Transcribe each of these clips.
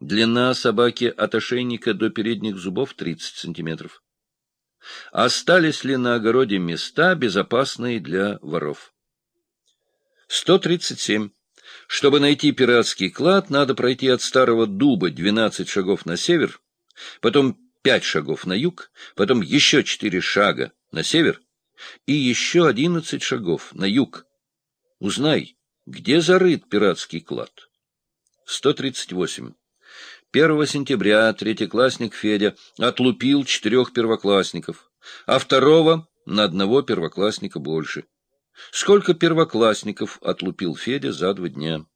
Длина собаки от ошейника до передних зубов 30 сантиметров. Остались ли на огороде места, безопасные для воров? 137. Чтобы найти пиратский клад, надо пройти от старого дуба 12 шагов на север, потом 5 шагов на юг, потом еще 4 шага на север и еще 11 шагов на юг. Узнай, где зарыт пиратский клад. 138. 1 сентября третьеклассник Федя отлупил четырех первоклассников, а второго на одного первоклассника больше. Сколько первоклассников отлупил Федя за два дня?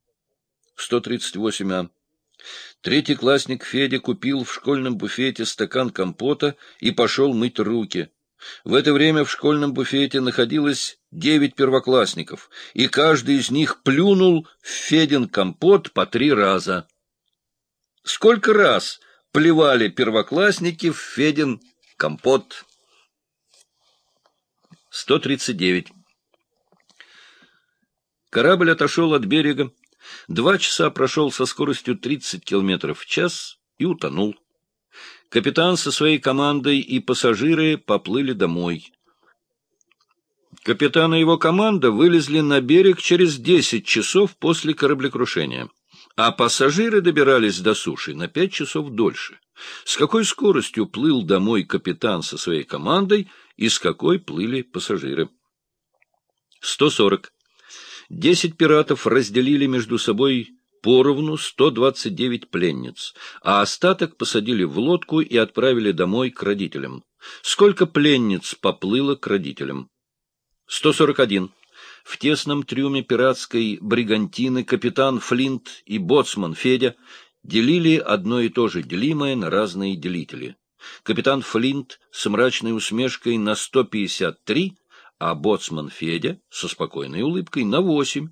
138а. Третий классник Федя купил в школьном буфете стакан компота и пошел мыть руки. В это время в школьном буфете находилось девять первоклассников, и каждый из них плюнул в Федин компот по три раза. Сколько раз плевали первоклассники в Федин компот? 139. Корабль отошел от берега, два часа прошел со скоростью 30 км в час и утонул. Капитан со своей командой и пассажиры поплыли домой. Капитан и его команда вылезли на берег через 10 часов после кораблекрушения а пассажиры добирались до суши на пять часов дольше. С какой скоростью плыл домой капитан со своей командой и с какой плыли пассажиры? 140. Десять пиратов разделили между собой поровну 129 пленниц, а остаток посадили в лодку и отправили домой к родителям. Сколько пленниц поплыло к родителям? 141. В тесном трюме пиратской бригантины капитан Флинт и боцман Федя делили одно и то же делимое на разные делители. Капитан Флинт с мрачной усмешкой на 153, а боцман Федя со спокойной улыбкой на 8.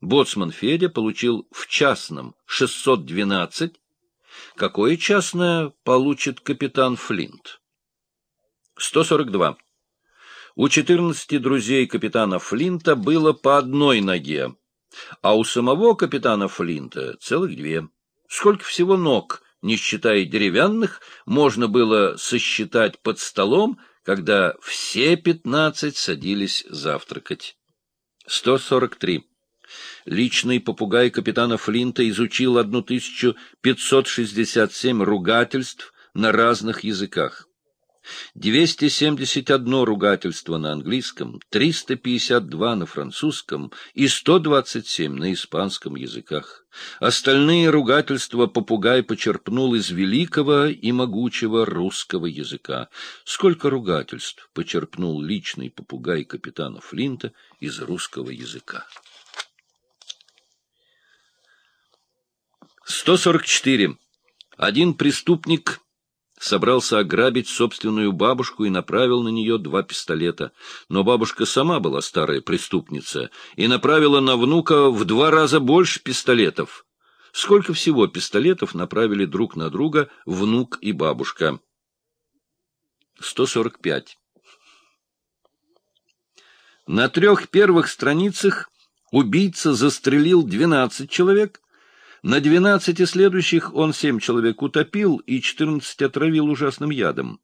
Боцман Федя получил в частном 612. Какое частное получит капитан Флинт? 142. У четырнадцати друзей капитана Флинта было по одной ноге, а у самого капитана Флинта целых две. Сколько всего ног, не считая деревянных, можно было сосчитать под столом, когда все пятнадцать садились завтракать. 143. Личный попугай капитана Флинта изучил 1567 ругательств на разных языках. 271 ругательство на английском, 352 на французском и 127 на испанском языках. Остальные ругательства попугай почерпнул из великого и могучего русского языка. Сколько ругательств почерпнул личный попугай капитана Флинта из русского языка? 144. Один преступник собрался ограбить собственную бабушку и направил на нее два пистолета. Но бабушка сама была старая преступница и направила на внука в два раза больше пистолетов. Сколько всего пистолетов направили друг на друга внук и бабушка? 145. На трех первых страницах убийца застрелил 12 человек, на двенадцати следующих он семь человек утопил и четырнадцать отравил ужасным ядом.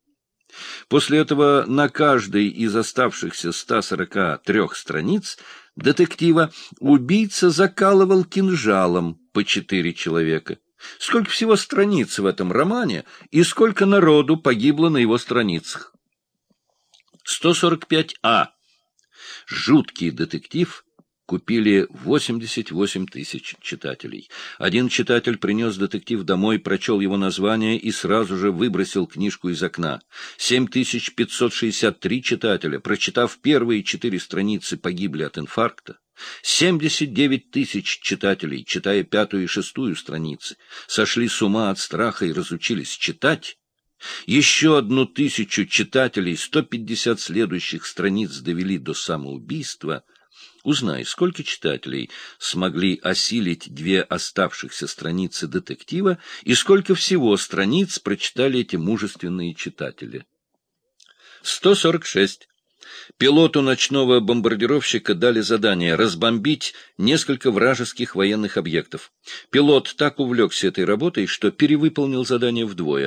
После этого на каждой из оставшихся 143 страниц детектива убийца закалывал кинжалом по четыре человека. Сколько всего страниц в этом романе и сколько народу погибло на его страницах? 145А. Жуткий детектив купили 88 тысяч читателей. Один читатель принес детектив домой, прочел его название и сразу же выбросил книжку из окна. 7563 читателя, прочитав первые четыре страницы, погибли от инфаркта. 79 тысяч читателей, читая пятую и шестую страницы, сошли с ума от страха и разучились читать. Еще одну тысячу читателей, 150 следующих страниц довели до самоубийства — Узнай, сколько читателей смогли осилить две оставшихся страницы детектива и сколько всего страниц прочитали эти мужественные читатели. 146. Пилоту ночного бомбардировщика дали задание разбомбить несколько вражеских военных объектов. Пилот так увлекся этой работой, что перевыполнил задание вдвое.